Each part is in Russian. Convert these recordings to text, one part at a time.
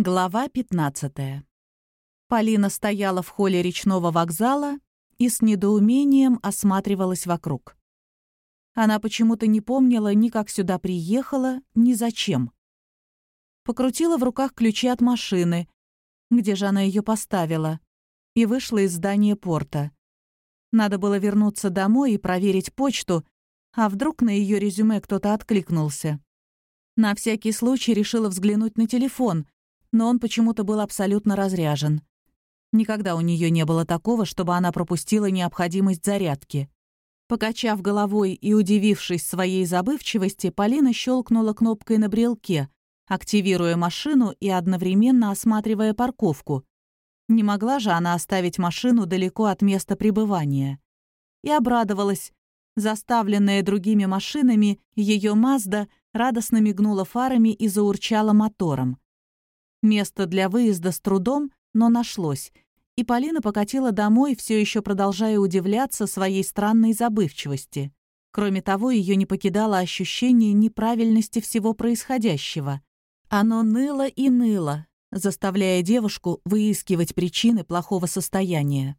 Глава 15. Полина стояла в холле речного вокзала и с недоумением осматривалась вокруг. Она почему-то не помнила ни как сюда приехала, ни зачем. Покрутила в руках ключи от машины, где же она ее поставила, и вышла из здания порта. Надо было вернуться домой и проверить почту, а вдруг на ее резюме кто-то откликнулся. На всякий случай решила взглянуть на телефон — но он почему-то был абсолютно разряжен. Никогда у нее не было такого, чтобы она пропустила необходимость зарядки. Покачав головой и удивившись своей забывчивости, Полина щелкнула кнопкой на брелке, активируя машину и одновременно осматривая парковку. Не могла же она оставить машину далеко от места пребывания. И обрадовалась. Заставленная другими машинами, ее Мазда радостно мигнула фарами и заурчала мотором. Место для выезда с трудом, но нашлось, и Полина покатила домой, все еще продолжая удивляться своей странной забывчивости. Кроме того, ее не покидало ощущение неправильности всего происходящего. Оно ныло и ныло, заставляя девушку выискивать причины плохого состояния.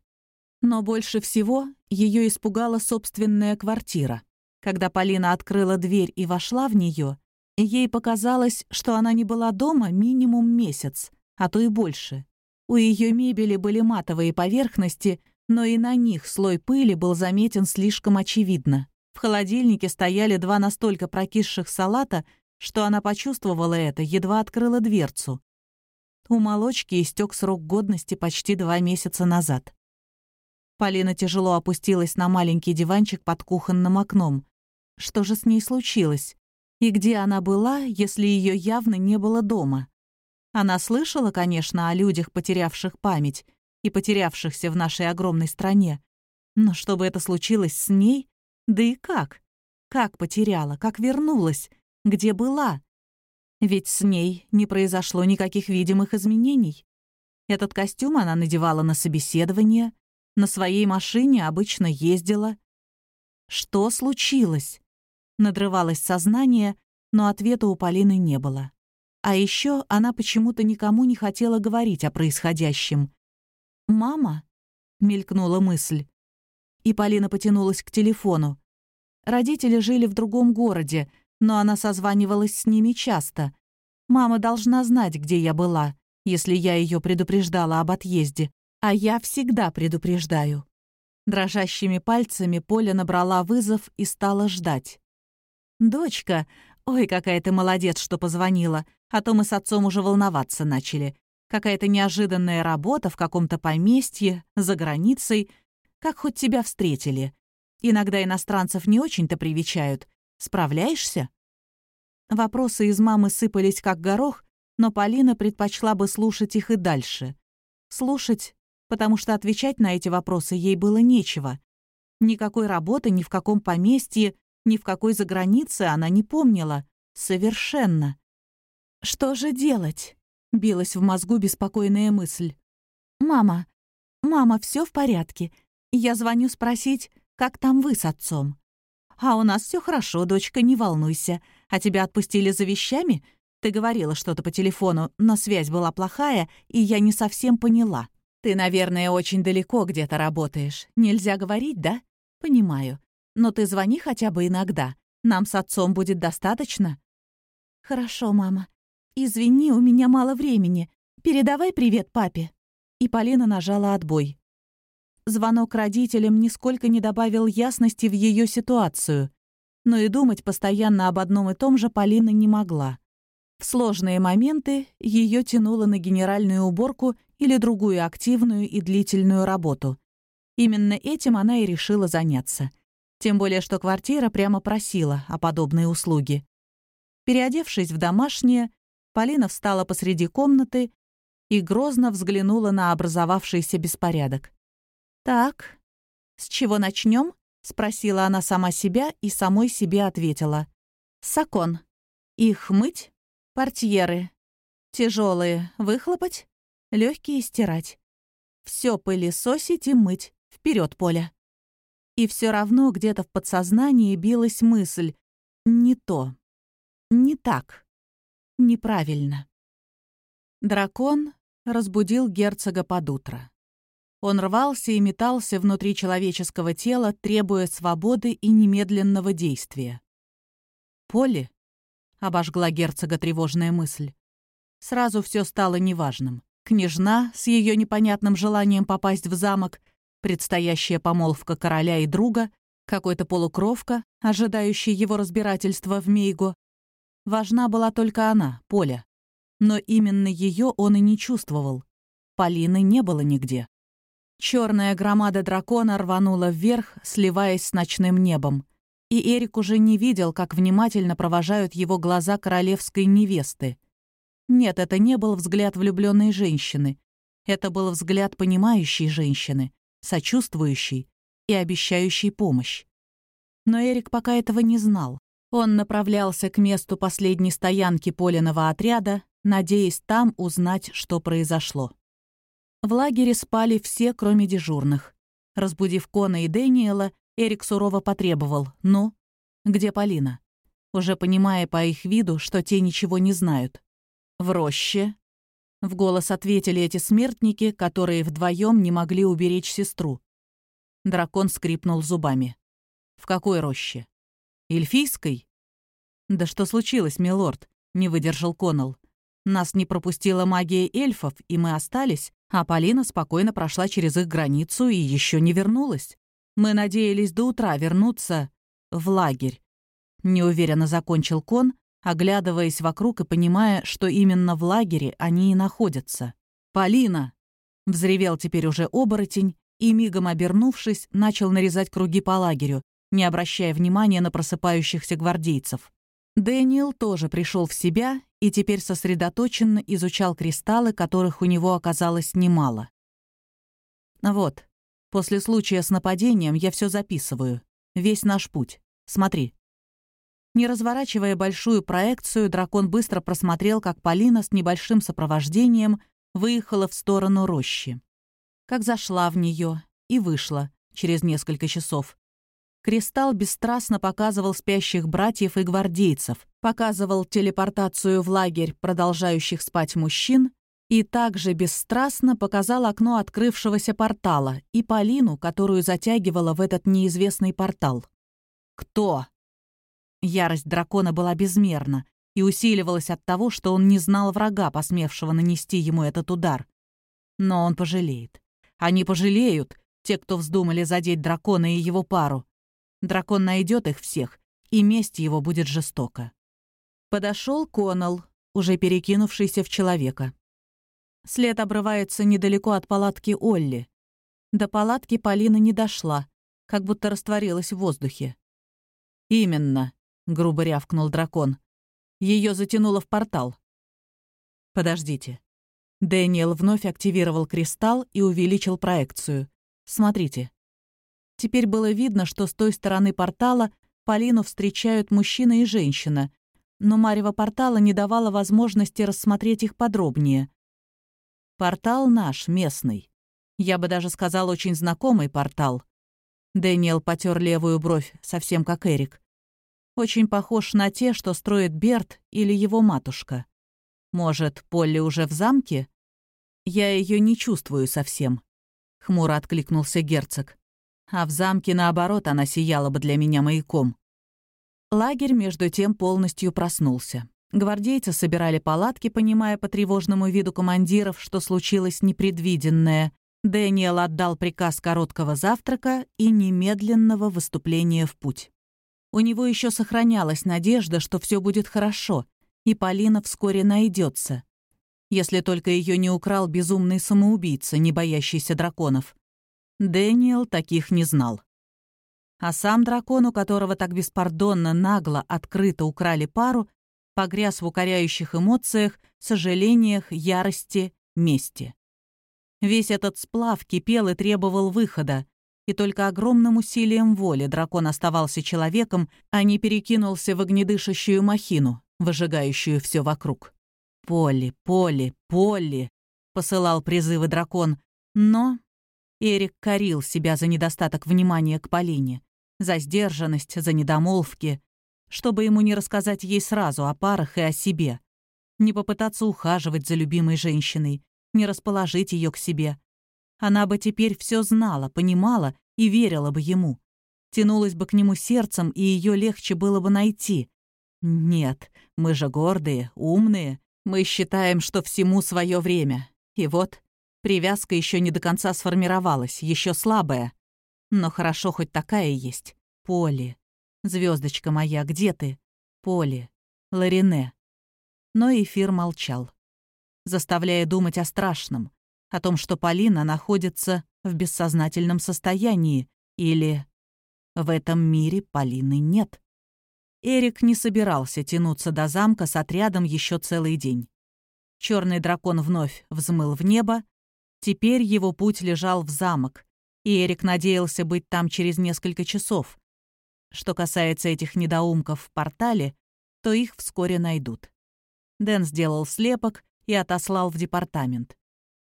Но больше всего ее испугала собственная квартира. Когда Полина открыла дверь и вошла в нее, Ей показалось, что она не была дома минимум месяц, а то и больше. У ее мебели были матовые поверхности, но и на них слой пыли был заметен слишком очевидно. В холодильнике стояли два настолько прокисших салата, что она почувствовала это, едва открыла дверцу. У молочки истек срок годности почти два месяца назад. Полина тяжело опустилась на маленький диванчик под кухонным окном. Что же с ней случилось? И где она была, если ее явно не было дома? Она слышала, конечно, о людях, потерявших память и потерявшихся в нашей огромной стране. Но чтобы это случилось с ней, да и как? Как потеряла, как вернулась, где была? Ведь с ней не произошло никаких видимых изменений. Этот костюм она надевала на собеседование, на своей машине обычно ездила. Что случилось? Надрывалось сознание, но ответа у Полины не было. А еще она почему-то никому не хотела говорить о происходящем. «Мама?» — мелькнула мысль. И Полина потянулась к телефону. Родители жили в другом городе, но она созванивалась с ними часто. Мама должна знать, где я была, если я ее предупреждала об отъезде. А я всегда предупреждаю. Дрожащими пальцами Поля набрала вызов и стала ждать. «Дочка, ой, какая ты молодец, что позвонила, а то мы с отцом уже волноваться начали. Какая-то неожиданная работа в каком-то поместье, за границей. Как хоть тебя встретили? Иногда иностранцев не очень-то привечают. Справляешься?» Вопросы из мамы сыпались как горох, но Полина предпочла бы слушать их и дальше. Слушать, потому что отвечать на эти вопросы ей было нечего. Никакой работы ни в каком поместье, ни в какой загранице она не помнила. Совершенно. «Что же делать?» — билась в мозгу беспокойная мысль. «Мама, мама, все в порядке. Я звоню спросить, как там вы с отцом?» «А у нас все хорошо, дочка, не волнуйся. А тебя отпустили за вещами? Ты говорила что-то по телефону, но связь была плохая, и я не совсем поняла. Ты, наверное, очень далеко где-то работаешь. Нельзя говорить, да? Понимаю. Но ты звони хотя бы иногда. Нам с отцом будет достаточно». «Хорошо, мама. Извини, у меня мало времени. Передавай привет папе». И Полина нажала отбой. Звонок родителям нисколько не добавил ясности в ее ситуацию. Но и думать постоянно об одном и том же Полина не могла. В сложные моменты ее тянуло на генеральную уборку или другую активную и длительную работу. Именно этим она и решила заняться. Тем более, что квартира прямо просила о подобной услуге. Переодевшись в домашнее, Полина встала посреди комнаты и грозно взглянула на образовавшийся беспорядок. «Так, с чего начнем? спросила она сама себя и самой себе ответила. «Сакон. Их мыть? Портьеры. Тяжелые выхлопать? Легкие стирать. Все пылесосить и мыть. Вперед, Поля!» И все равно где-то в подсознании билась мысль «не то, не так, неправильно». Дракон разбудил герцога под утро. Он рвался и метался внутри человеческого тела, требуя свободы и немедленного действия. «Поле?» — обожгла герцога тревожная мысль. Сразу все стало неважным. Княжна с ее непонятным желанием попасть в замок, предстоящая помолвка короля и друга, какой-то полукровка, ожидающий его разбирательства в Мейго. Важна была только она, Поля. Но именно ее он и не чувствовал. Полины не было нигде. Черная громада дракона рванула вверх, сливаясь с ночным небом. И Эрик уже не видел, как внимательно провожают его глаза королевской невесты. Нет, это не был взгляд влюбленной женщины. Это был взгляд понимающей женщины, сочувствующей и обещающей помощь. Но Эрик пока этого не знал. Он направлялся к месту последней стоянки Полиного отряда, надеясь там узнать, что произошло. В лагере спали все, кроме дежурных. Разбудив Кона и Дэниела, Эрик сурово потребовал «Ну, где Полина?» уже понимая по их виду, что те ничего не знают. «В роще?» В голос ответили эти смертники, которые вдвоем не могли уберечь сестру. Дракон скрипнул зубами. «В какой роще? Эльфийской?» «Да что случилось, милорд?» — не выдержал Коннелл. «Нас не пропустила магия эльфов, и мы остались, а Полина спокойно прошла через их границу и еще не вернулась. Мы надеялись до утра вернуться в лагерь. Неуверенно закончил Кон, оглядываясь вокруг и понимая, что именно в лагере они и находятся. «Полина!» — взревел теперь уже оборотень и, мигом обернувшись, начал нарезать круги по лагерю, не обращая внимания на просыпающихся гвардейцев. Дэниел тоже пришел в себя и теперь сосредоточенно изучал кристаллы, которых у него оказалось немало. «Вот, после случая с нападением я все записываю. Весь наш путь. Смотри». Не разворачивая большую проекцию, дракон быстро просмотрел, как Полина с небольшим сопровождением выехала в сторону рощи. Как зашла в нее и вышла через несколько часов. Кристалл бесстрастно показывал спящих братьев и гвардейцев, показывал телепортацию в лагерь продолжающих спать мужчин и также бесстрастно показал окно открывшегося портала и Полину, которую затягивала в этот неизвестный портал. «Кто?» Ярость дракона была безмерна и усиливалась от того, что он не знал врага, посмевшего нанести ему этот удар. Но он пожалеет. Они пожалеют, те, кто вздумали задеть дракона и его пару. Дракон найдет их всех, и месть его будет жестока. Подошел Коннелл, уже перекинувшийся в человека. След обрывается недалеко от палатки Олли. До палатки Полина не дошла, как будто растворилась в воздухе. «Именно», — грубо рявкнул дракон. Ее затянуло в портал. «Подождите». Дэниел вновь активировал кристалл и увеличил проекцию. «Смотрите, Теперь было видно, что с той стороны портала Полину встречают мужчина и женщина, но Марева портала не давала возможности рассмотреть их подробнее. Портал наш, местный. Я бы даже сказал, очень знакомый портал. Дэниел потер левую бровь, совсем как Эрик. Очень похож на те, что строит Берт или его матушка. Может, Полли уже в замке? Я ее не чувствую совсем. Хмуро откликнулся герцог а в замке, наоборот, она сияла бы для меня маяком. Лагерь, между тем, полностью проснулся. Гвардейцы собирали палатки, понимая по тревожному виду командиров, что случилось непредвиденное. Дэниел отдал приказ короткого завтрака и немедленного выступления в путь. У него еще сохранялась надежда, что все будет хорошо, и Полина вскоре найдется. Если только ее не украл безумный самоубийца, не боящийся драконов. Дэниел таких не знал. А сам дракон, у которого так беспардонно, нагло, открыто украли пару, погряз в укоряющих эмоциях, сожалениях, ярости, мести. Весь этот сплав кипел и требовал выхода, и только огромным усилием воли дракон оставался человеком, а не перекинулся в огнедышащую махину, выжигающую все вокруг. «Полли, Полли, Полли!» — посылал призывы дракон, но Эрик корил себя за недостаток внимания к Полине, за сдержанность, за недомолвки, чтобы ему не рассказать ей сразу о парах и о себе. не попытаться ухаживать за любимой женщиной, не расположить ее к себе. Она бы теперь все знала, понимала и верила бы ему. Тянулась бы к нему сердцем, и ее легче было бы найти. Нет, мы же гордые, умные. Мы считаем, что всему свое время. И вот, привязка еще не до конца сформировалась, еще слабая. Но хорошо хоть такая есть. Поли. Звездочка моя, где ты? Поли. Ларине. Но эфир молчал, заставляя думать о страшном, о том, что Полина находится в бессознательном состоянии или в этом мире Полины нет. Эрик не собирался тянуться до замка с отрядом еще целый день. Черный дракон вновь взмыл в небо. Теперь его путь лежал в замок, и Эрик надеялся быть там через несколько часов. Что касается этих недоумков в портале, то их вскоре найдут. Дэн сделал слепок и отослал в департамент.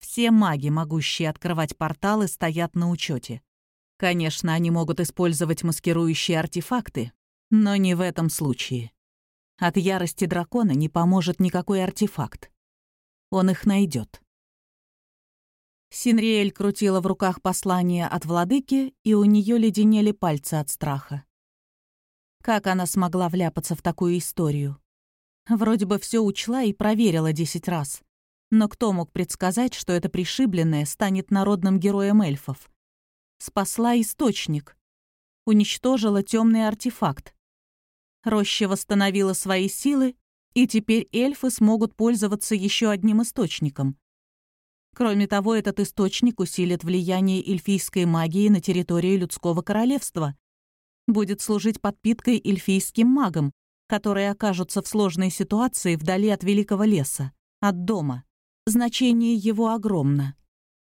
Все маги, могущие открывать порталы, стоят на учете. Конечно, они могут использовать маскирующие артефакты, но не в этом случае. От ярости дракона не поможет никакой артефакт. Он их найдет. Синриэль крутила в руках послание от владыки, и у нее леденели пальцы от страха. Как она смогла вляпаться в такую историю? Вроде бы все учла и проверила десять раз. Но кто мог предсказать, что эта пришибленная станет народным героем эльфов? Спасла источник. Уничтожила темный артефакт. Роща восстановила свои силы, и теперь эльфы смогут пользоваться еще одним источником. Кроме того, этот источник усилит влияние эльфийской магии на территории людского королевства. Будет служить подпиткой эльфийским магам, которые окажутся в сложной ситуации вдали от великого леса, от дома. Значение его огромно.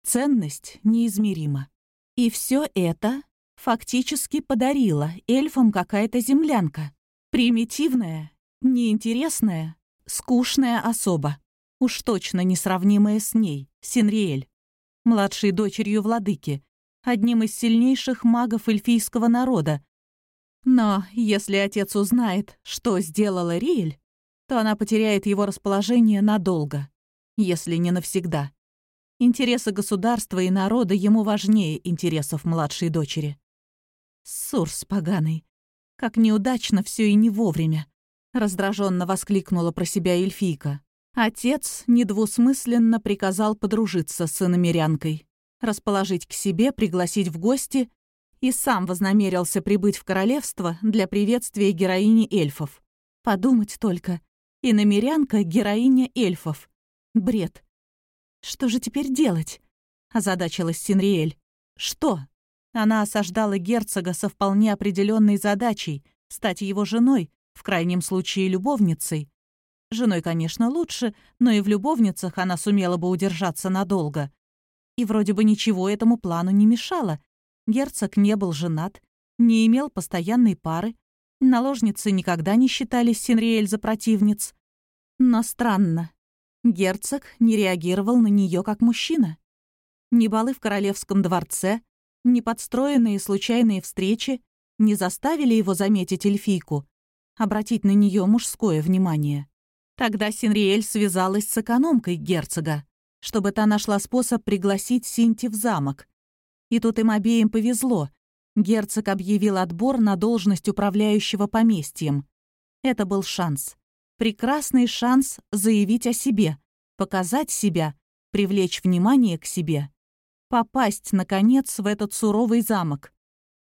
Ценность неизмерима. И все это фактически подарила эльфам какая-то землянка. Примитивная, неинтересная, скучная особа. Уж точно несравнимая с ней, Синриэль. Младшей дочерью владыки, одним из сильнейших магов эльфийского народа. Но если отец узнает, что сделала Риэль, то она потеряет его расположение надолго если не навсегда. Интересы государства и народа ему важнее интересов младшей дочери. Сурс поганый. Как неудачно все и не вовремя. Раздраженно воскликнула про себя эльфийка. Отец недвусмысленно приказал подружиться с иномерянкой, расположить к себе, пригласить в гости и сам вознамерился прибыть в королевство для приветствия героини эльфов. Подумать только. Иномерянка — героиня эльфов. Бред. Что же теперь делать? Озадачилась Синриэль. Что? Она осаждала герцога со вполне определенной задачей — стать его женой, в крайнем случае любовницей. Женой, конечно, лучше, но и в любовницах она сумела бы удержаться надолго. И вроде бы ничего этому плану не мешало. Герцог не был женат, не имел постоянной пары, наложницы никогда не считались Синриэль за противниц. Но странно, Герцог не реагировал на нее как мужчина. Ни балы в королевском дворце, ни подстроенные случайные встречи не заставили его заметить эльфийку, обратить на нее мужское внимание. Тогда Синриэль связалась с экономкой герцога, чтобы та нашла способ пригласить Синти в замок. И тут им обеим повезло. Герцог объявил отбор на должность управляющего поместьем. Это был шанс прекрасный шанс заявить о себе, показать себя, привлечь внимание к себе, попасть, наконец, в этот суровый замок.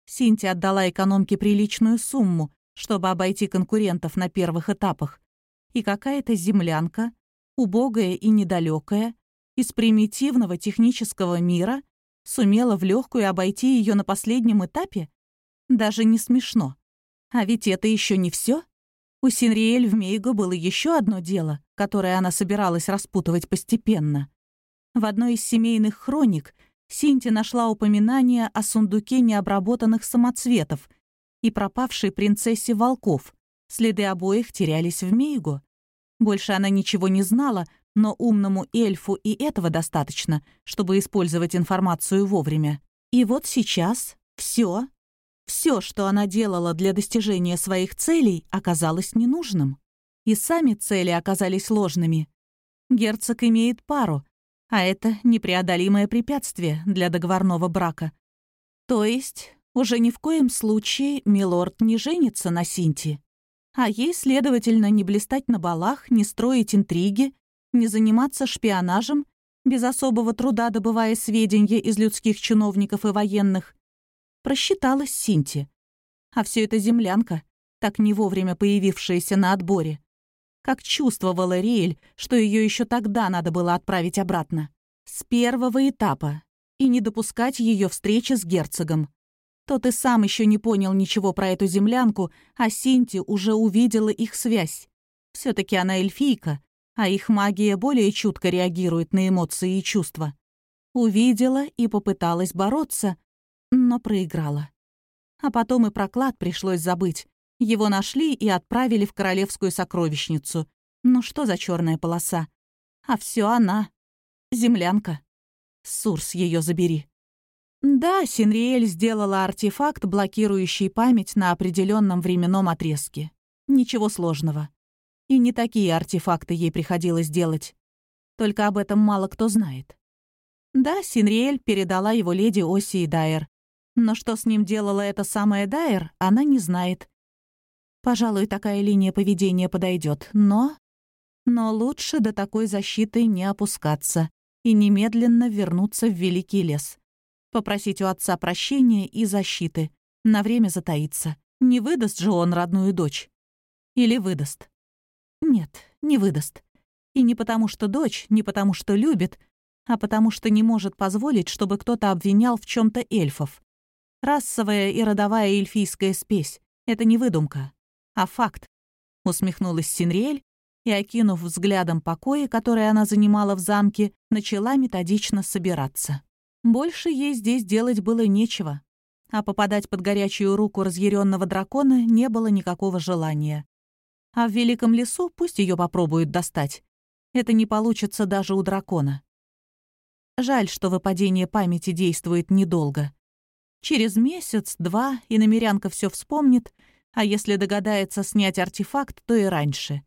Синти отдала экономке приличную сумму, чтобы обойти конкурентов на первых этапах. И какая-то землянка, убогая и недалекая, из примитивного технического мира, сумела в легкую обойти ее на последнем этапе? Даже не смешно. А ведь это еще не все. У Синриэль в Мейго было еще одно дело, которое она собиралась распутывать постепенно. В одной из семейных хроник Синти нашла упоминание о сундуке необработанных самоцветов и пропавшей принцессе волков. Следы обоих терялись в Мейго. Больше она ничего не знала, но умному эльфу и этого достаточно, чтобы использовать информацию вовремя. И вот сейчас все все, что она делала для достижения своих целей, оказалось ненужным. И сами цели оказались ложными. Герцог имеет пару, а это непреодолимое препятствие для договорного брака. То есть уже ни в коем случае милорд не женится на Синти. А ей, следовательно, не блистать на балах, не строить интриги, не заниматься шпионажем, без особого труда добывая сведения из людских чиновников и военных. Просчиталась Синти. А все это землянка, так не вовремя появившаяся на отборе. Как чувствовала Риэль, что ее еще тогда надо было отправить обратно. С первого этапа. И не допускать ее встречи с герцогом. Тот и сам еще не понял ничего про эту землянку, а Синти уже увидела их связь. все таки она эльфийка, а их магия более чутко реагирует на эмоции и чувства. Увидела и попыталась бороться, но проиграла. А потом и про клад пришлось забыть. Его нашли и отправили в королевскую сокровищницу. Ну что за черная полоса? А все она. Землянка. Сурс ее забери. Да, Синриэль сделала артефакт, блокирующий память на определенном временном отрезке. Ничего сложного. И не такие артефакты ей приходилось делать. Только об этом мало кто знает. Да, Синриэль передала его леди Оси и Дайер. Но что с ним делала эта самая Дайер, она не знает. Пожалуй, такая линия поведения подойдет, но... Но лучше до такой защиты не опускаться и немедленно вернуться в Великий лес. Попросить у отца прощения и защиты. На время затаиться. Не выдаст же он родную дочь. Или выдаст. Нет, не выдаст. И не потому, что дочь, не потому, что любит, а потому, что не может позволить, чтобы кто-то обвинял в чем то эльфов. Расовая и родовая эльфийская спесь — это не выдумка, а факт. Усмехнулась Синриэль и, окинув взглядом покои, которые она занимала в замке, начала методично собираться. Больше ей здесь делать было нечего, а попадать под горячую руку разъяренного дракона не было никакого желания. А в Великом лесу пусть ее попробуют достать. Это не получится даже у дракона. Жаль, что выпадение памяти действует недолго. Через месяц-два и намерянка все вспомнит, а если догадается снять артефакт, то и раньше.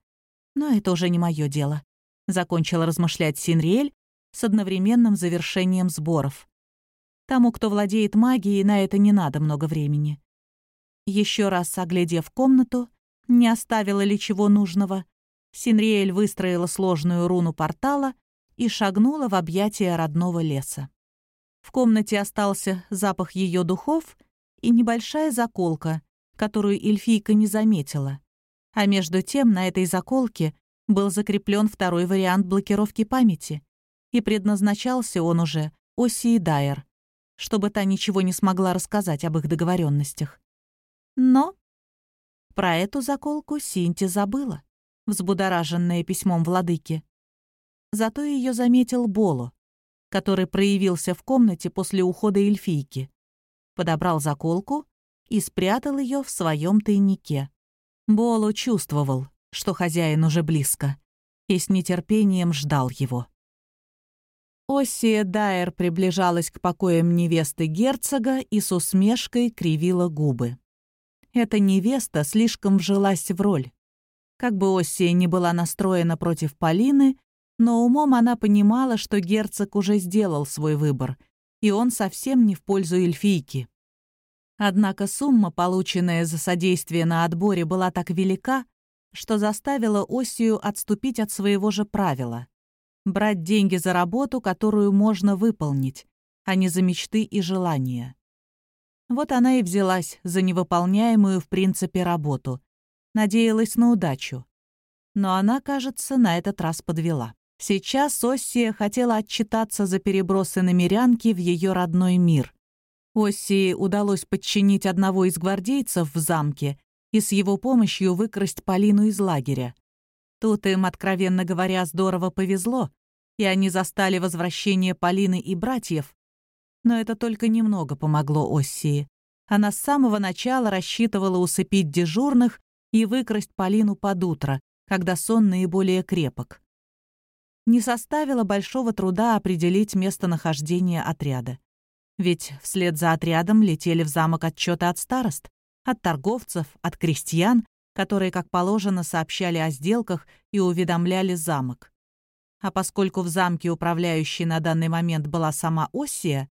Но это уже не мое дело. Закончила размышлять Синриэль, с одновременным завершением сборов. Тому, кто владеет магией, на это не надо много времени. Еще раз оглядев комнату, не оставила ли чего нужного, Синриэль выстроила сложную руну портала и шагнула в объятия родного леса. В комнате остался запах ее духов и небольшая заколка, которую эльфийка не заметила. А между тем на этой заколке был закреплен второй вариант блокировки памяти и предназначался он уже Оси и Дайер, чтобы та ничего не смогла рассказать об их договоренностях. Но про эту заколку Синти забыла, взбудораженная письмом владыки. Зато ее заметил Боло, который проявился в комнате после ухода эльфийки, подобрал заколку и спрятал ее в своем тайнике. Боло чувствовал, что хозяин уже близко, и с нетерпением ждал его. Оссия Дайер приближалась к покоям невесты герцога и с усмешкой кривила губы. Эта невеста слишком вжилась в роль. Как бы Оссия не была настроена против Полины, но умом она понимала, что герцог уже сделал свой выбор, и он совсем не в пользу эльфийки. Однако сумма, полученная за содействие на отборе, была так велика, что заставила Осию отступить от своего же правила брать деньги за работу, которую можно выполнить, а не за мечты и желания. Вот она и взялась за невыполняемую в принципе работу. Надеялась на удачу. Но она, кажется, на этот раз подвела. Сейчас Оссия хотела отчитаться за перебросы намерянки в ее родной мир. Оссии удалось подчинить одного из гвардейцев в замке и с его помощью выкрасть Полину из лагеря. Тут им, откровенно говоря, здорово повезло, и они застали возвращение Полины и братьев. Но это только немного помогло Оссии. Она с самого начала рассчитывала усыпить дежурных и выкрасть Полину под утро, когда сон наиболее крепок. Не составило большого труда определить местонахождение отряда. Ведь вслед за отрядом летели в замок отчеты от старост, от торговцев, от крестьян которые, как положено, сообщали о сделках и уведомляли замок. А поскольку в замке управляющей на данный момент была сама Оссия,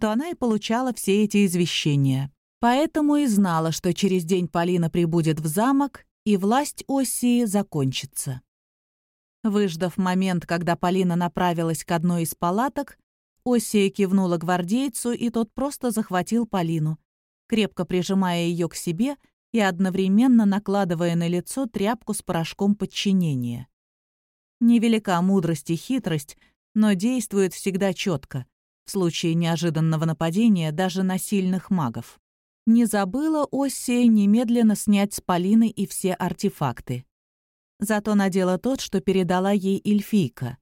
то она и получала все эти извещения. Поэтому и знала, что через день Полина прибудет в замок, и власть Оссии закончится. Выждав момент, когда Полина направилась к одной из палаток, Оссия кивнула гвардейцу, и тот просто захватил Полину, крепко прижимая ее к себе и одновременно накладывая на лицо тряпку с порошком подчинения. Невелика мудрость и хитрость, но действует всегда четко, в случае неожиданного нападения даже на сильных магов. Не забыла Оссия немедленно снять с Полины и все артефакты. Зато надела тот, что передала ей эльфийка.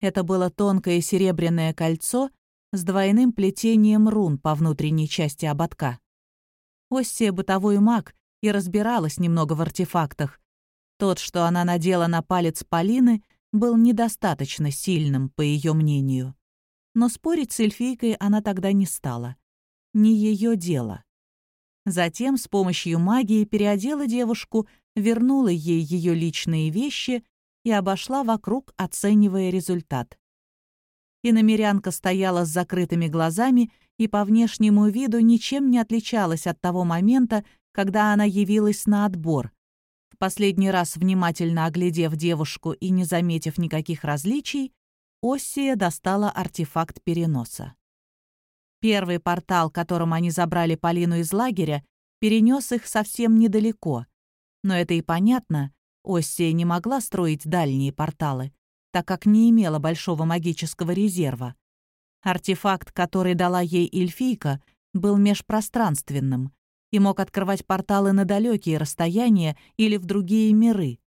Это было тонкое серебряное кольцо с двойным плетением рун по внутренней части ободка. Оссия бытовой маг и разбиралась немного в артефактах. Тот, что она надела на палец Полины, был недостаточно сильным, по ее мнению. Но спорить с эльфийкой она тогда не стала. Не ее дело. Затем с помощью магии переодела девушку вернула ей ее личные вещи и обошла вокруг, оценивая результат. Иномерянка стояла с закрытыми глазами и по внешнему виду ничем не отличалась от того момента, когда она явилась на отбор. В последний раз, внимательно оглядев девушку и не заметив никаких различий, Оссия достала артефакт переноса. Первый портал, которым они забрали Полину из лагеря, перенес их совсем недалеко, но это и понятно, Оссия не могла строить дальние порталы, так как не имела большого магического резерва. Артефакт, который дала ей эльфийка, был межпространственным и мог открывать порталы на далекие расстояния или в другие миры.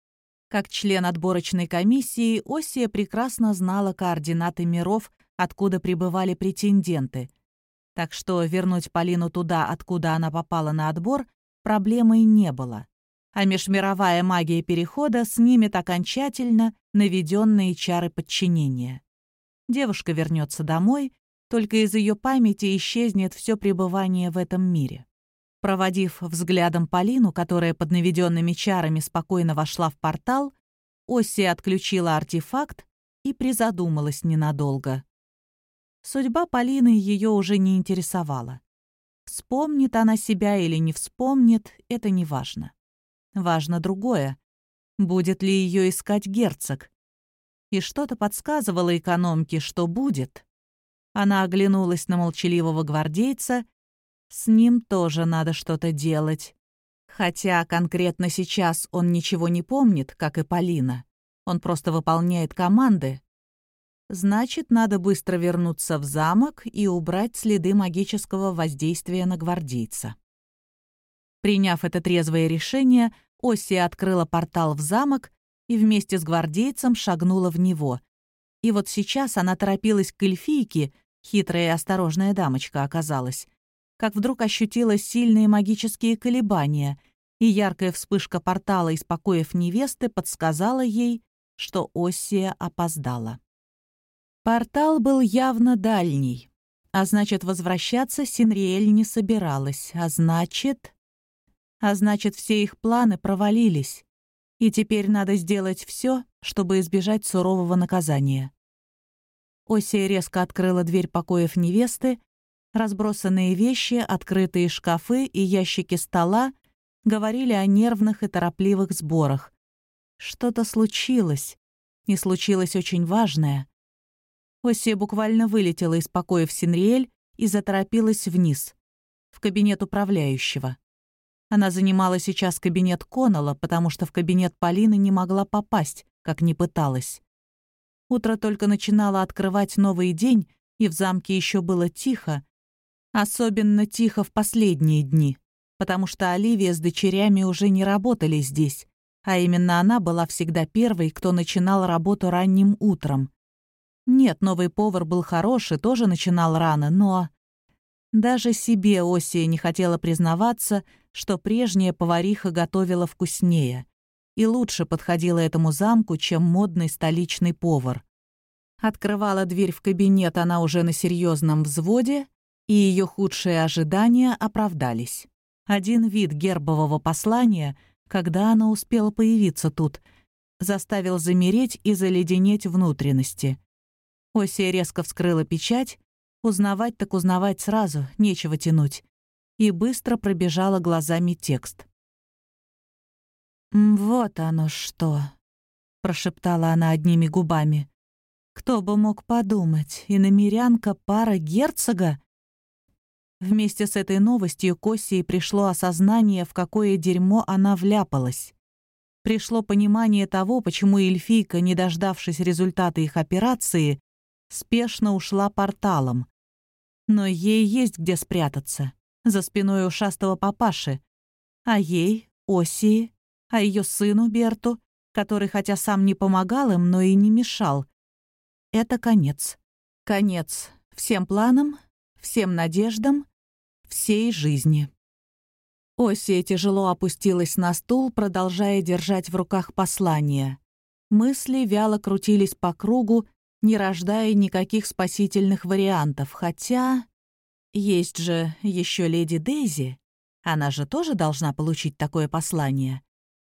Как член отборочной комиссии, Оссия прекрасно знала координаты миров, откуда прибывали претенденты. Так что вернуть Полину туда, откуда она попала на отбор, проблемой не было а межмировая магия перехода снимет окончательно наведенные чары подчинения. Девушка вернется домой, только из ее памяти исчезнет все пребывание в этом мире. Проводив взглядом Полину, которая под наведенными чарами спокойно вошла в портал, Оси отключила артефакт и призадумалась ненадолго. Судьба Полины ее уже не интересовала. Вспомнит она себя или не вспомнит, это не важно. Важно другое. Будет ли ее искать герцог? И что-то подсказывало экономке, что будет. Она оглянулась на молчаливого гвардейца. С ним тоже надо что-то делать. Хотя конкретно сейчас он ничего не помнит, как и Полина. Он просто выполняет команды. Значит, надо быстро вернуться в замок и убрать следы магического воздействия на гвардейца. Приняв это трезвое решение, Оси открыла портал в замок и вместе с гвардейцем шагнула в него. И вот сейчас она торопилась к эльфийке, хитрая и осторожная дамочка оказалась, как вдруг ощутила сильные магические колебания, и яркая вспышка портала из покоев невесты подсказала ей, что Оссия опоздала. Портал был явно дальний, а значит, возвращаться Синриэль не собиралась, а значит... А значит, все их планы провалились. И теперь надо сделать все, чтобы избежать сурового наказания. Осия резко открыла дверь покоев невесты. Разбросанные вещи, открытые шкафы и ящики стола говорили о нервных и торопливых сборах. Что-то случилось. И случилось очень важное. Осия буквально вылетела из покоев Синриэль и заторопилась вниз, в кабинет управляющего. Она занимала сейчас кабинет Коннелла, потому что в кабинет Полины не могла попасть, как не пыталась. Утро только начинало открывать новый день, и в замке еще было тихо. Особенно тихо в последние дни, потому что Оливия с дочерями уже не работали здесь, а именно она была всегда первой, кто начинал работу ранним утром. Нет, новый повар был хороший, тоже начинал рано, но... Даже себе Осия не хотела признаваться, что прежняя повариха готовила вкуснее и лучше подходила этому замку, чем модный столичный повар. Открывала дверь в кабинет она уже на серьезном взводе, и ее худшие ожидания оправдались. Один вид гербового послания, Когда она успела появиться тут? Заставил замереть и заледенеть внутренности. Осия резко вскрыла печать. Узнавать так узнавать сразу, нечего тянуть. И быстро пробежала глазами текст. «Вот оно что», — прошептала она одними губами. «Кто бы мог подумать, и намерянка пара герцога?» Вместе с этой новостью к пришло осознание, в какое дерьмо она вляпалась. Пришло понимание того, почему эльфийка, не дождавшись результата их операции, спешно ушла порталом. Но ей есть где спрятаться, за спиной ушастого папаши. А ей, Осии, а ее сыну Берту, который хотя сам не помогал им, но и не мешал. Это конец. Конец всем планам, всем надеждам, всей жизни. Осия тяжело опустилась на стул, продолжая держать в руках послание. Мысли вяло крутились по кругу, не рождая никаких спасительных вариантов, хотя... Есть же еще леди Дейзи. Она же тоже должна получить такое послание.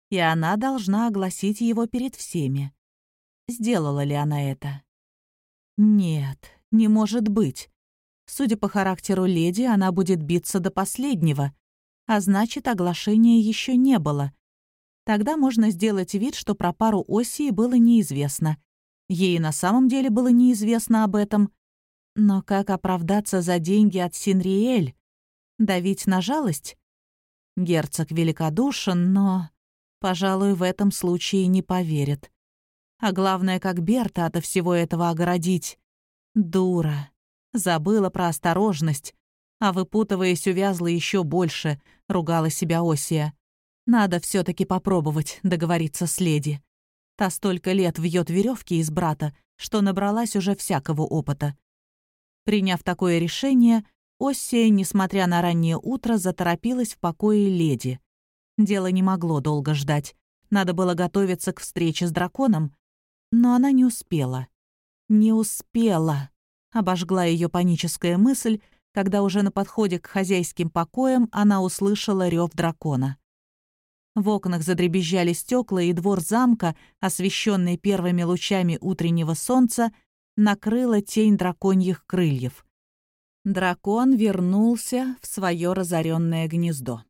И она должна огласить его перед всеми. Сделала ли она это? Нет, не может быть. Судя по характеру леди, она будет биться до последнего, а значит, оглашения еще не было. Тогда можно сделать вид, что про пару Осии было неизвестно. Ей на самом деле было неизвестно об этом. Но как оправдаться за деньги от Синриэль? Давить на жалость? Герцог великодушен, но, пожалуй, в этом случае не поверит. А главное, как Берта от всего этого огородить. Дура. Забыла про осторожность, а выпутываясь, увязла еще больше, ругала себя Осия. Надо все таки попробовать договориться с леди. Та столько лет вьет веревки из брата, что набралась уже всякого опыта. Приняв такое решение, Оссия, несмотря на раннее утро, заторопилась в покое леди. Дело не могло долго ждать. Надо было готовиться к встрече с драконом, но она не успела. Не успела обожгла ее паническая мысль, когда уже на подходе к хозяйским покоям она услышала рев дракона. В окнах задребезжали стекла, и двор замка, освещенный первыми лучами утреннего солнца, накрыла тень драконьих крыльев. Дракон вернулся в свое разоренное гнездо.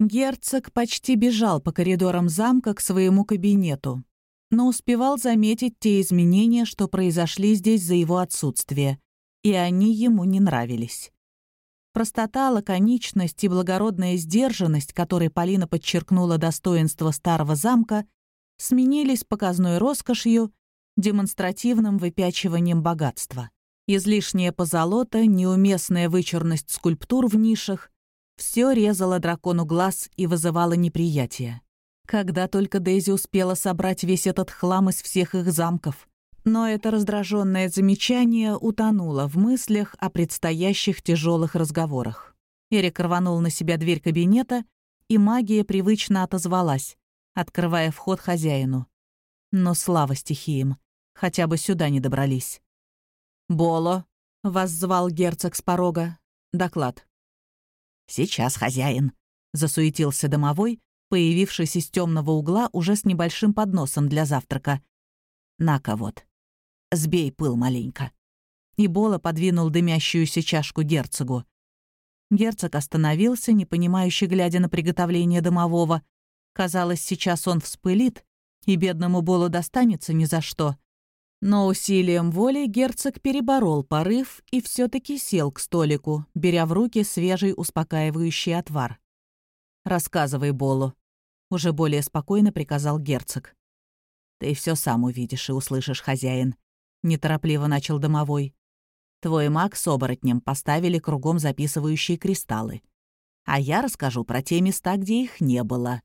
Герцог почти бежал по коридорам замка к своему кабинету но успевал заметить те изменения, что произошли здесь за его отсутствие, и они ему не нравились. Простота, лаконичность и благородная сдержанность, которой Полина подчеркнула достоинство старого замка, сменились показной роскошью, демонстративным выпячиванием богатства. Излишняя позолота, неуместная вычурность скульптур в нишах — все резало дракону глаз и вызывало неприятие. Когда только Дейзи успела собрать весь этот хлам из всех их замков. Но это раздраженное замечание утонуло в мыслях о предстоящих тяжелых разговорах. Эрик рванул на себя дверь кабинета, и магия привычно отозвалась, открывая вход хозяину. Но слава стихиям, хотя бы сюда не добрались. «Боло», — воззвал герцог с порога. Доклад. «Сейчас, хозяин», — засуетился домовой, появившись из темного угла уже с небольшим подносом для завтрака. «На-ка вот. Сбей пыл маленько». И Бола подвинул дымящуюся чашку герцогу. Герцог остановился, непонимающе глядя на приготовление домового. Казалось, сейчас он вспылит, и бедному Болу достанется ни за что. Но усилием воли герцог переборол порыв и все таки сел к столику, беря в руки свежий успокаивающий отвар. «Рассказывай Болу», уже более спокойно приказал герцог. «Ты все сам увидишь и услышишь, хозяин», — неторопливо начал домовой. «Твой маг с оборотнем поставили кругом записывающие кристаллы. А я расскажу про те места, где их не было.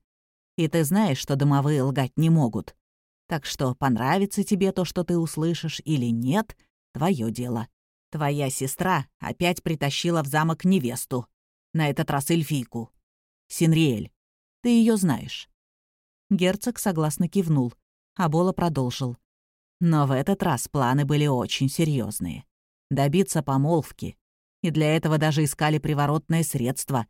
И ты знаешь, что домовые лгать не могут. Так что понравится тебе то, что ты услышишь, или нет, твое дело. Твоя сестра опять притащила в замок невесту. На этот раз эльфийку. Синриэль. Ты ее знаешь». Герцог согласно кивнул, а Бола продолжил. Но в этот раз планы были очень серьезные. Добиться помолвки. И для этого даже искали приворотное средство.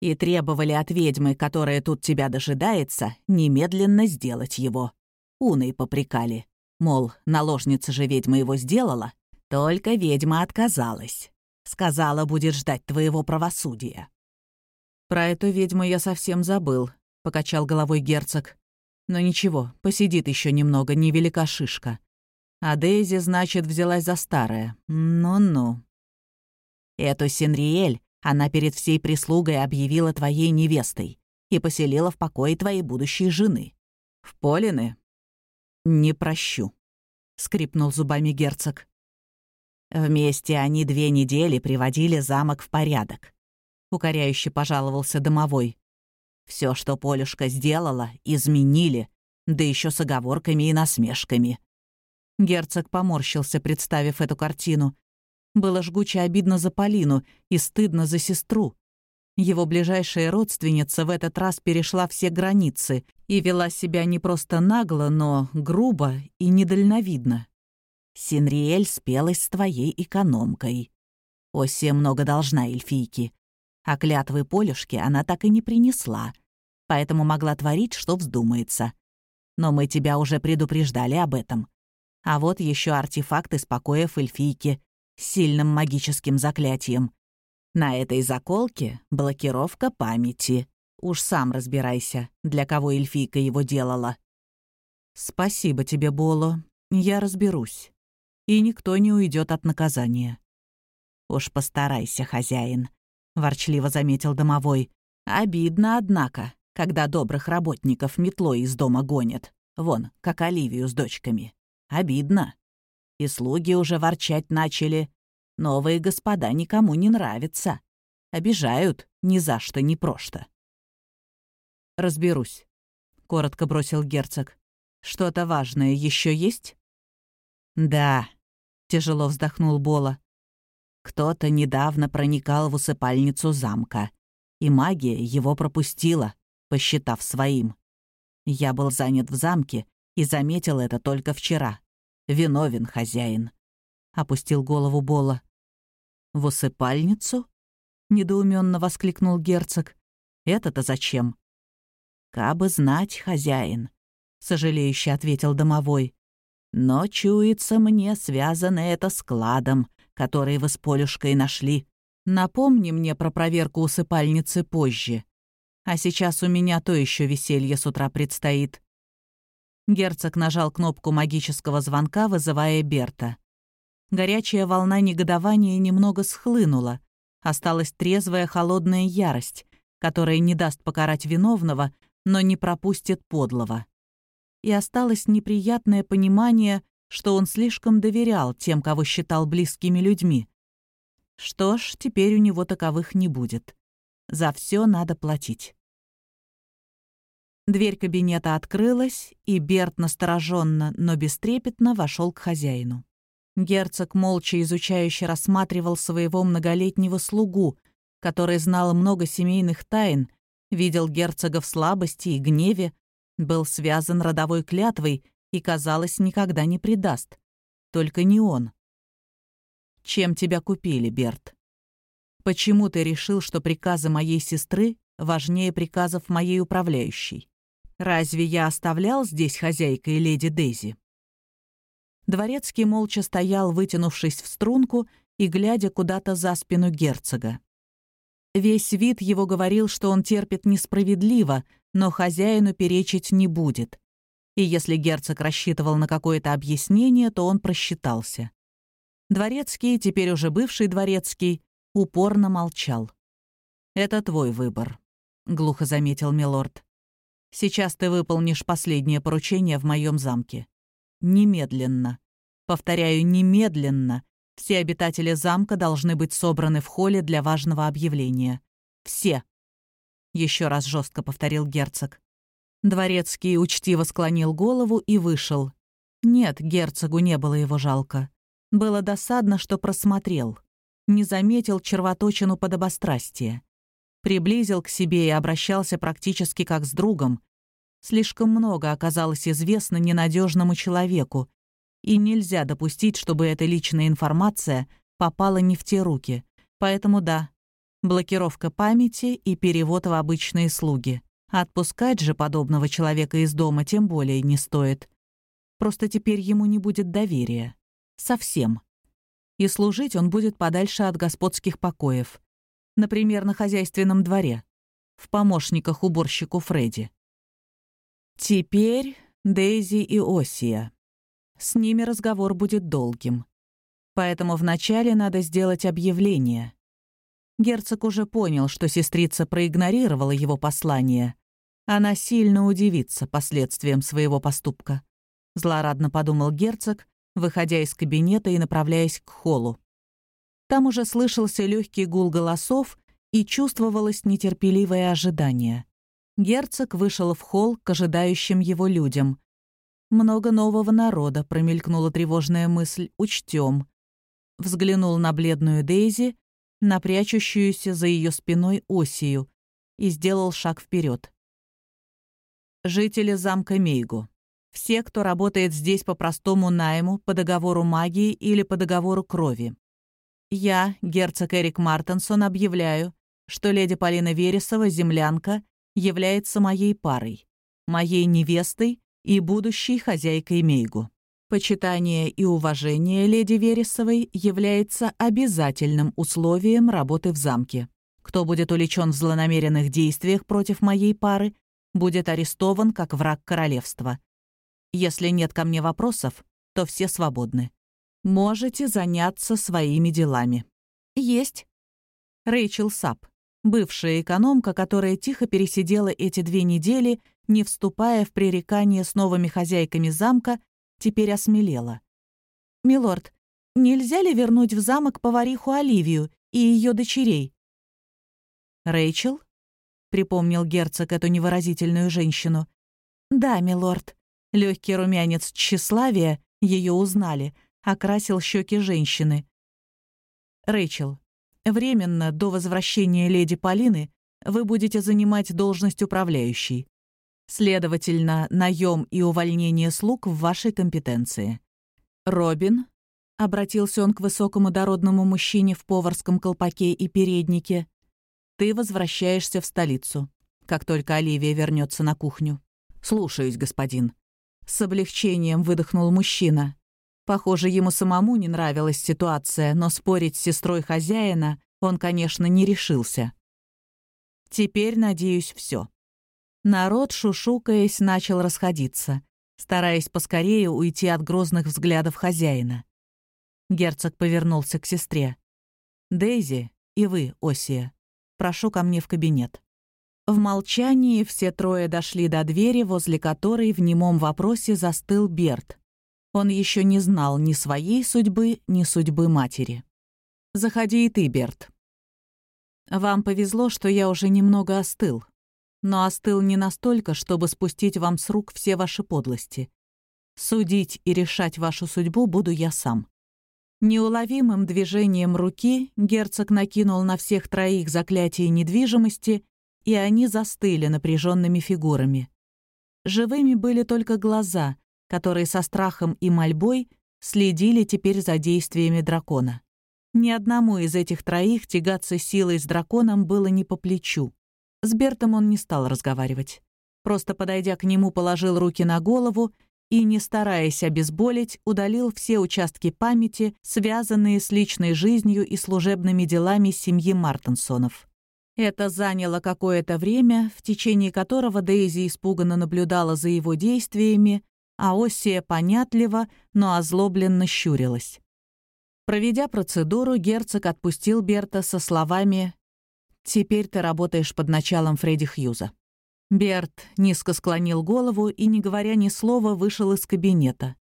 и требовали от ведьмы, которая тут тебя дожидается, немедленно сделать его. Уной попрекали. Мол, наложница же ведьма его сделала, только ведьма отказалась. Сказала, будет ждать твоего правосудия. «Про эту ведьму я совсем забыл», — покачал головой герцог. «Но ничего, посидит еще немного, невелика шишка. А Дейзи, значит, взялась за старое. Ну-ну». «Эту Синриэль она перед всей прислугой объявила твоей невестой и поселила в покое твоей будущей жены. В Полины?» «Не прощу», — скрипнул зубами герцог. Вместе они две недели приводили замок в порядок. Укоряюще пожаловался домовой. Все, что Полюшка сделала, изменили, да еще с оговорками и насмешками. Герцог поморщился, представив эту картину. Было жгуче обидно за Полину и стыдно за сестру. Его ближайшая родственница в этот раз перешла все границы и вела себя не просто нагло, но грубо и недальновидно. Синриэль спелась с твоей экономкой. Осе много должна эльфийке. А клятвы Полюшки она так и не принесла, поэтому могла творить, что вздумается. Но мы тебя уже предупреждали об этом. А вот еще артефакт из покоев эльфийки с сильным магическим заклятием. На этой заколке блокировка памяти. Уж сам разбирайся, для кого эльфийка его делала. «Спасибо тебе, Боло. Я разберусь» и никто не уйдет от наказания. «Уж постарайся, хозяин», — ворчливо заметил домовой. «Обидно, однако, когда добрых работников метлой из дома гонят. Вон, как Оливию с дочками. Обидно. И слуги уже ворчать начали. Новые господа никому не нравятся. Обижают ни за что, ни прошто». «Разберусь», — коротко бросил герцог. «Что-то важное еще есть?» «Да», — тяжело вздохнул Бола. «Кто-то недавно проникал в усыпальницу замка, и магия его пропустила, посчитав своим. Я был занят в замке и заметил это только вчера. Виновен хозяин», — опустил голову Бола. «В усыпальницу?» — недоуменно воскликнул герцог. «Это-то зачем?» «Кабы знать, хозяин», — сожалеюще ответил домовой. Но, чуется мне, связано это с кладом, который вы с Полюшкой нашли. Напомни мне про проверку усыпальницы позже. А сейчас у меня то еще веселье с утра предстоит». Герцог нажал кнопку магического звонка, вызывая Берта. Горячая волна негодования немного схлынула. Осталась трезвая холодная ярость, которая не даст покарать виновного, но не пропустит подлого и осталось неприятное понимание, что он слишком доверял тем, кого считал близкими людьми. Что ж, теперь у него таковых не будет. За все надо платить. Дверь кабинета открылась, и Берт настороженно, но бестрепетно вошел к хозяину. Герцог молча изучающе рассматривал своего многолетнего слугу, который знал много семейных тайн, видел герцога в слабости и гневе, был связан родовой клятвой и, казалось, никогда не предаст. Только не он. Чем тебя купили, Берт? Почему ты решил, что приказы моей сестры важнее приказов моей управляющей? Разве я оставлял здесь хозяйкой леди Дейзи? Дворецкий молча стоял, вытянувшись в струнку и глядя куда-то за спину герцога. Весь вид его говорил, что он терпит несправедливо, но хозяину перечить не будет. И если герцог рассчитывал на какое-то объяснение, то он просчитался. Дворецкий, теперь уже бывший дворецкий, упорно молчал. «Это твой выбор», — глухо заметил милорд. «Сейчас ты выполнишь последнее поручение в моем замке. Немедленно. Повторяю, немедленно. Все обитатели замка должны быть собраны в холле для важного объявления. Все еще раз жестко повторил герцог. Дворецкий учтиво склонил голову и вышел. Нет, герцогу не было его жалко. Было досадно, что просмотрел. Не заметил червоточину подобострастия. Приблизил к себе и обращался практически как с другом. Слишком много оказалось известно ненадежному человеку, и нельзя допустить, чтобы эта личная информация попала не в те руки. Поэтому да, блокировка памяти и перевод в обычные слуги. Отпускать же подобного человека из дома тем более не стоит. Просто теперь ему не будет доверия. Совсем. И служить он будет подальше от господских покоев. Например, на хозяйственном дворе. В помощниках уборщику Фредди. Теперь Дейзи и Осия. С ними разговор будет долгим. Поэтому вначале надо сделать объявление. Герцог уже понял, что сестрица проигнорировала его послание. Она сильно удивится последствиям своего поступка. Злорадно подумал герцог, выходя из кабинета и направляясь к холлу. Там уже слышался легкий гул голосов и чувствовалось нетерпеливое ожидание. Герцог вышел в холл к ожидающим его людям. «Много нового народа», — промелькнула тревожная мысль, — «учтем». Взглянул на бледную Дейзи, напрячущуюся за ее спиной осью, и сделал шаг вперед. Жители замка Мейгу. Все, кто работает здесь по простому найму, по договору магии или по договору крови. Я, герцог Эрик Мартенсон, объявляю, что леди Полина Вересова, землянка, является моей парой, моей невестой и будущей хозяйкой Мейгу. Почитание и уважение леди Вересовой является обязательным условием работы в замке. Кто будет уличен в злонамеренных действиях против моей пары, будет арестован как враг королевства. Если нет ко мне вопросов, то все свободны. Можете заняться своими делами. Есть. Рэйчел Сап, бывшая экономка, которая тихо пересидела эти две недели, не вступая в пререкание с новыми хозяйками замка, теперь осмелела. «Милорд, нельзя ли вернуть в замок повариху Оливию и ее дочерей?» «Рэйчел?» — припомнил герцог эту невыразительную женщину. «Да, милорд», Легкий румянец тщеславия, ее узнали, окрасил щеки женщины. «Рэйчел, временно, до возвращения леди Полины, вы будете занимать должность управляющей. Следовательно, наем и увольнение слуг в вашей компетенции. Робин, — обратился он к высокому дородному мужчине в поварском колпаке и переднике, — ты возвращаешься в столицу, как только Оливия вернется на кухню. Слушаюсь, господин. С облегчением выдохнул мужчина. Похоже, ему самому не нравилась ситуация, но спорить с сестрой хозяина он, конечно, не решился. Теперь, надеюсь, все. Народ, шушукаясь, начал расходиться, стараясь поскорее уйти от грозных взглядов хозяина. Герцог повернулся к сестре. «Дейзи и вы, Осия, прошу ко мне в кабинет». В молчании все трое дошли до двери, возле которой в немом вопросе застыл Берт. Он еще не знал ни своей судьбы, ни судьбы матери. «Заходи и ты, Берт». «Вам повезло, что я уже немного остыл. Но остыл не настолько, чтобы спустить вам с рук все ваши подлости. Судить и решать вашу судьбу буду я сам». Неуловимым движением руки герцог накинул на всех троих заклятие недвижимости и они застыли напряженными фигурами. Живыми были только глаза, которые со страхом и мольбой следили теперь за действиями дракона. Ни одному из этих троих тягаться силой с драконом было не по плечу. С Бертом он не стал разговаривать. Просто подойдя к нему, положил руки на голову и, не стараясь обезболить, удалил все участки памяти, связанные с личной жизнью и служебными делами семьи Мартенсонов. Это заняло какое-то время, в течение которого Дейзи испуганно наблюдала за его действиями, а Оссия понятливо, но озлобленно щурилась. Проведя процедуру, герцог отпустил Берта со словами «Теперь ты работаешь под началом Фредди Хьюза». Берт низко склонил голову и, не говоря ни слова, вышел из кабинета.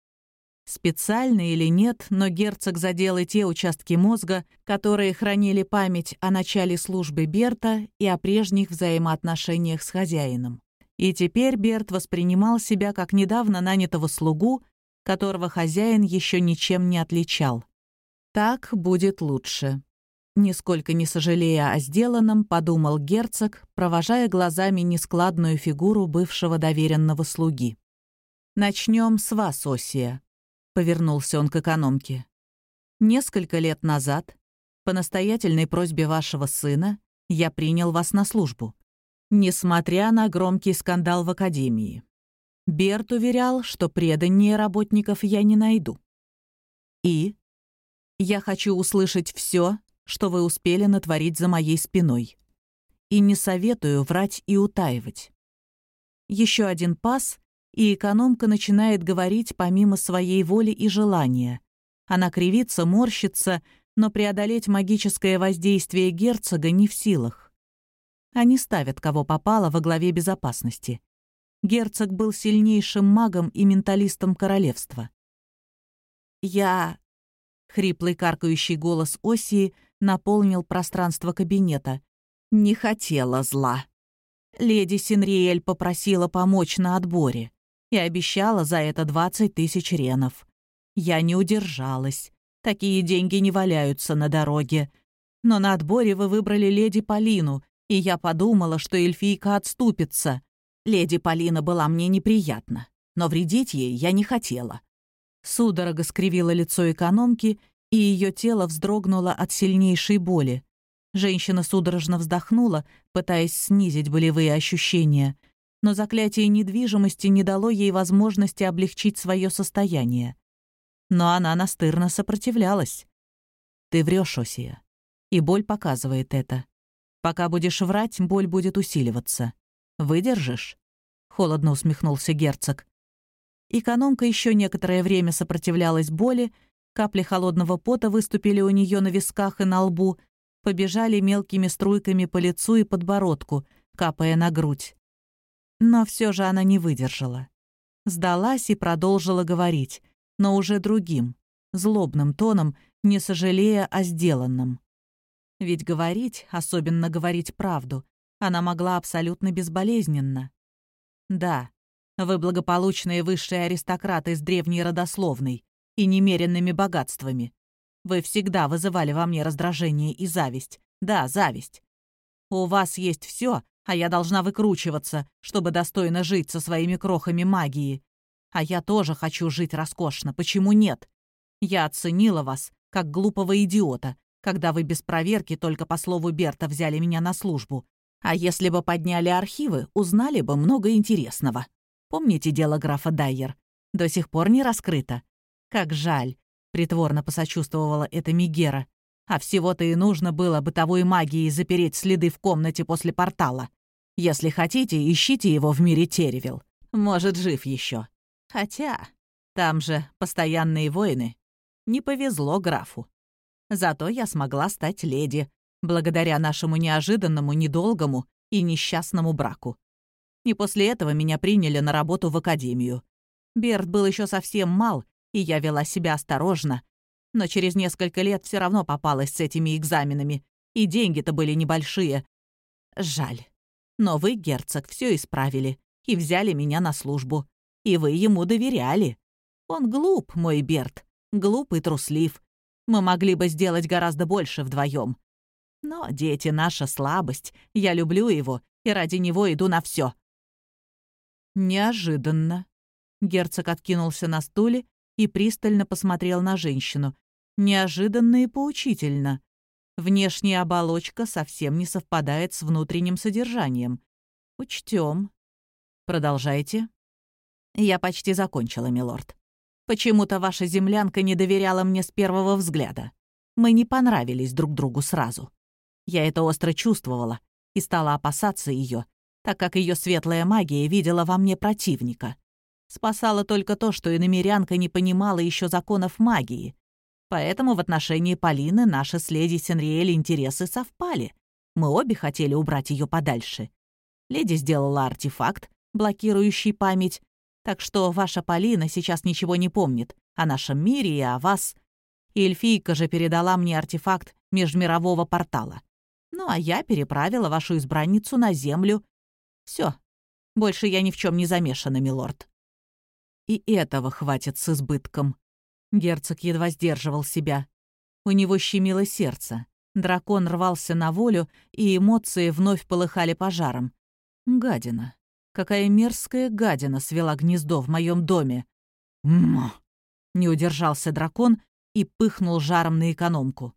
Специально или нет, но герцог задел и те участки мозга, которые хранили память о начале службы Берта и о прежних взаимоотношениях с хозяином. И теперь Берт воспринимал себя как недавно нанятого слугу, которого хозяин еще ничем не отличал. «Так будет лучше», Нисколько не сожалея о сделанном, подумал герцог, провожая глазами нескладную фигуру бывшего доверенного слуги. «Начнем с вас, Осия. — повернулся он к экономке. «Несколько лет назад, по настоятельной просьбе вашего сына, Я принял вас на службу. Несмотря на громкий скандал в Академии. Берт уверял, что преданнее работников я не найду. И я хочу услышать все, что вы успели натворить за моей спиной. И не советую врать и утаивать. Еще один пас, и экономка начинает говорить помимо своей воли и желания. Она кривится, морщится, но преодолеть магическое воздействие герцога не в силах. Они ставят кого попало во главе безопасности. Герцог был сильнейшим магом и менталистом королевства. «Я...» — хриплый каркающий голос Осии наполнил пространство кабинета. «Не хотела зла. Леди Синриэль попросила помочь на отборе и обещала за это 20 тысяч ренов. Я не удержалась. Такие деньги не валяются на дороге. Но на отборе вы выбрали леди Полину, и я подумала, что эльфийка отступится. Леди Полина была мне неприятна, но вредить ей я не хотела. Судорога скривила лицо экономки, и ее тело вздрогнуло от сильнейшей боли. Женщина судорожно вздохнула, пытаясь снизить болевые ощущения, но заклятие недвижимости не дало ей возможности облегчить свое состояние. Но она настырно сопротивлялась. «Ты врешь, Осия, и боль показывает это. Пока будешь врать, боль будет усиливаться. Выдержишь?» — холодно усмехнулся герцог. Экономка еще некоторое время сопротивлялась боли, капли холодного пота выступили у нее на висках и на лбу — побежали мелкими струйками по лицу и подбородку, капая на грудь. Но все же она не выдержала. Сдалась и продолжила говорить, но уже другим, злобным тоном, не сожалея о сделанном. Ведь говорить, особенно говорить правду, она могла абсолютно безболезненно. Да, вы благополучные высшие аристократы с древней родословной и немеренными богатствами. Вы всегда вызывали во мне раздражение и зависть. Да, зависть. У вас есть все, а я должна выкручиваться, чтобы достойно жить со своими крохами магии. А я тоже хочу жить роскошно. Почему нет? Я оценила вас, как глупого идиота, когда вы без проверки только по слову Берта взяли меня на службу. А если бы подняли архивы, узнали бы много интересного. Помните дело графа Дайер? До сих пор не раскрыто. Как жаль, Притворно посочувствовала эта Мигера. А всего-то и нужно было бытовой магией запереть следы в комнате после портала. Если хотите, ищите его в мире Теревил. Может, жив еще. Хотя, там же постоянные войны. Не повезло графу. Зато я смогла стать леди, благодаря нашему неожиданному, недолгому и несчастному браку. И после этого меня приняли на работу в академию. Берт был еще совсем мал и я вела себя осторожно. Но через несколько лет все равно попалась с этими экзаменами, и деньги-то были небольшие. Жаль. Но вы, герцог, все исправили и взяли меня на службу. И вы ему доверяли. Он глуп, мой Берт, глуп и труслив. Мы могли бы сделать гораздо больше вдвоем. Но дети — наша слабость. Я люблю его, и ради него иду на все. Неожиданно. Герцог откинулся на стуле и пристально посмотрел на женщину. Неожиданно и поучительно. Внешняя оболочка совсем не совпадает с внутренним содержанием. Учтем. Продолжайте. Я почти закончила, милорд. Почему-то ваша землянка не доверяла мне с первого взгляда. Мы не понравились друг другу сразу. Я это остро чувствовала и стала опасаться ее, так как ее светлая магия видела во мне противника. Спасало только то, что иномерянка не понимала еще законов магии. Поэтому в отношении Полины наши с леди Сенриэль интересы совпали. Мы обе хотели убрать ее подальше. Леди сделала артефакт, блокирующий память, так что ваша Полина сейчас ничего не помнит о нашем мире и о вас. Эльфийка же передала мне артефакт межмирового портала. Ну а я переправила вашу избранницу на землю. Все, больше я ни в чем не замешана, милорд. И этого хватит с избытком. Герцог едва сдерживал себя. У него щемило сердце. Дракон рвался на волю, и эмоции вновь полыхали пожаром. Гадина. Какая мерзкая гадина свела гнездо в моем доме. М! Не удержался дракон и пыхнул жаром на экономку.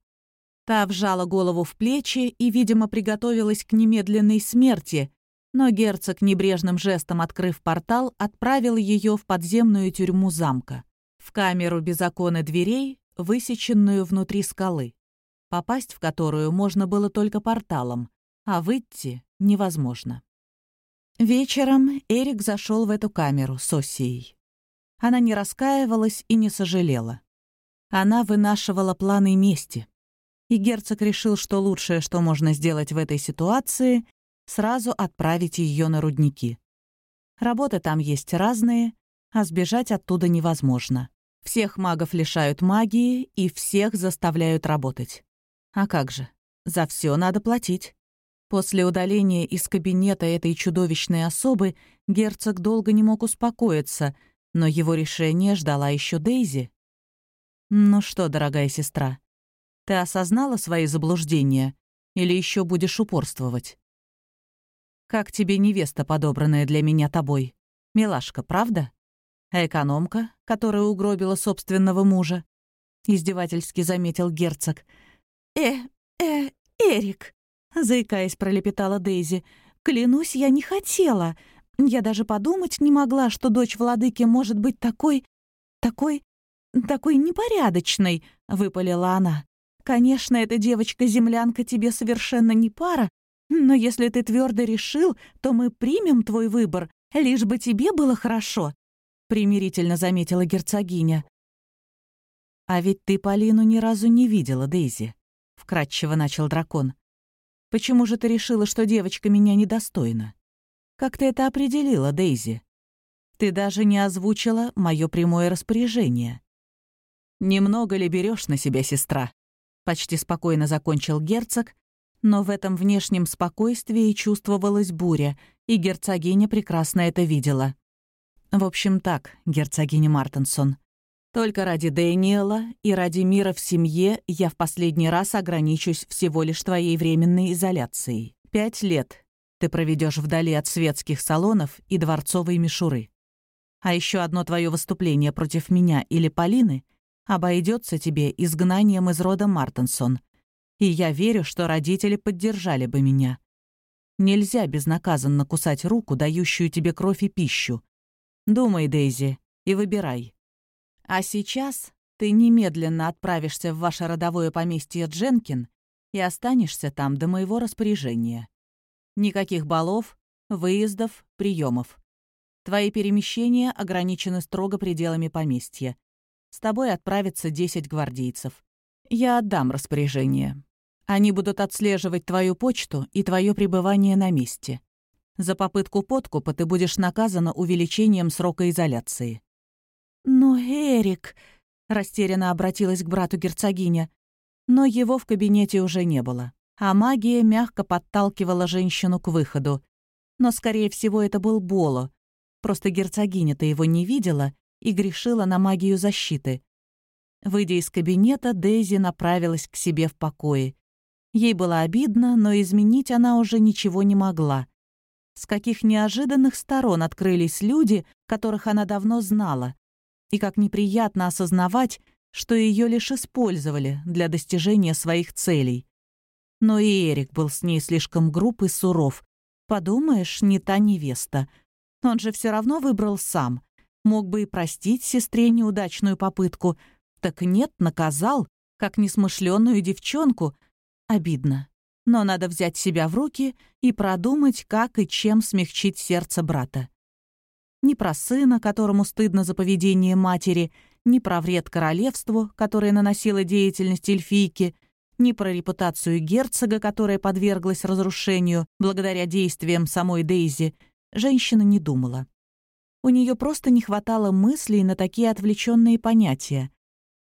Та вжала голову в плечи и, видимо, приготовилась к немедленной смерти, но герцог, небрежным жестом открыв портал, отправил ее в подземную тюрьму замка, в камеру без окон и дверей, высеченную внутри скалы, попасть в которую можно было только порталом, а выйти невозможно. Вечером Эрик зашел в эту камеру с Осией. Она не раскаивалась и не сожалела. Она вынашивала планы мести. И герцог решил, что лучшее, что можно сделать в этой ситуации, сразу отправить ее на рудники. Работы там есть разные, а сбежать оттуда невозможно. Всех магов лишают магии и всех заставляют работать. А как же? За все надо платить. После удаления из кабинета этой чудовищной особы герцог долго не мог успокоиться, но его решение ждала еще Дейзи. «Ну что, дорогая сестра, ты осознала свои заблуждения или еще будешь упорствовать? Как тебе невеста, подобранная для меня тобой? Милашка, правда? А экономка, которая угробила собственного мужа?» Издевательски заметил герцог. «Э, э, Эрик!» заикаясь, пролепетала Дейзи. «Клянусь, я не хотела. Я даже подумать не могла, что дочь владыки может быть такой... такой... такой непорядочной», — выпалила она. «Конечно, эта девочка-землянка тебе совершенно не пара, но если ты твердо решил, то мы примем твой выбор, лишь бы тебе было хорошо», — примирительно заметила герцогиня. «А ведь ты Полину ни разу не видела, Дейзи», — вкратчиво начал дракон. Почему же ты решила, что девочка меня недостойна? Как ты это определила, Дейзи? Ты даже не озвучила мое прямое распоряжение. Немного ли берешь на себя, сестра? Почти спокойно закончил герцог, но в этом внешнем спокойствии чувствовалась буря, и герцогиня прекрасно это видела. В общем так, герцогиня Мартенсон, только ради Дэниела и ради мира в семье я в последний раз ограничусь всего лишь твоей временной изоляцией. Пять лет ты проведешь вдали от светских салонов и дворцовой мишуры. А еще одно твое выступление против меня или Полины обойдется тебе изгнанием из рода Мартенсон. И я верю, что родители поддержали бы меня. Нельзя безнаказанно кусать руку, дающую тебе кровь и пищу. Думай, Дейзи, и выбирай. А сейчас ты немедленно отправишься в ваше родовое поместье Дженкин и останешься там до моего распоряжения. Никаких балов, выездов, приемов. Твои перемещения ограничены строго пределами поместья. С тобой отправятся 10 гвардейцев. Я отдам распоряжение. Они будут отслеживать твою почту и твое пребывание на месте. За попытку подкупа ты будешь наказана увеличением срока изоляции. «Но Эрик...» — растерянно обратилась к брату герцогиня. Но его в кабинете уже не было, а магия мягко подталкивала женщину к выходу. Но, скорее всего, это был Боло. Просто герцогиня-то его не видела и грешила на магию защиты. Выйдя из кабинета, Дейзи направилась к себе в покое. Ей было обидно, но изменить она уже ничего не могла. С каких неожиданных сторон открылись люди, которых она давно знала и как неприятно осознавать, что ее лишь использовали для достижения своих целей. Но и Эрик был с ней слишком груб и суров. Подумаешь, не та невеста. Он же все равно выбрал сам. Мог бы и простить сестре неудачную попытку. Так нет, наказал, как несмышленную девчонку. Обидно. Но надо взять себя в руки и продумать, как и чем смягчить сердце брата ни про сына, которому стыдно за поведение матери, ни про вред королевству, которое наносила деятельность эльфийки, ни про репутацию герцога, которая подверглась разрушению благодаря действиям самой Дейзи, женщина не думала. У нее просто не хватало мыслей на такие отвлеченные понятия.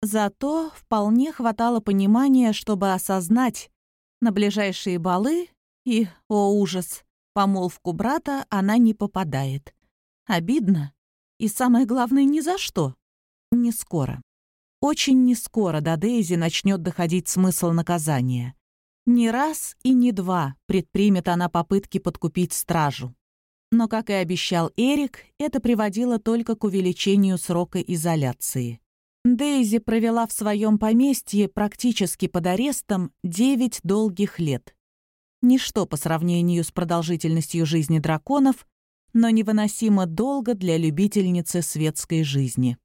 Зато вполне хватало понимания, чтобы осознать, на ближайшие балы и, о ужас, помолвку брата она не попадает. Обидно. И самое главное, ни за что. Не скоро. Очень не скоро до Дейзи начнет доходить смысл наказания. Не раз и не два предпримет она попытки подкупить стражу. Но, как и обещал Эрик, это приводило только к увеличению срока изоляции. Дейзи провела в своем поместье практически под арестом 9 долгих лет. Ничто по сравнению с продолжительностью жизни драконов, но невыносимо долго для любительницы светской жизни.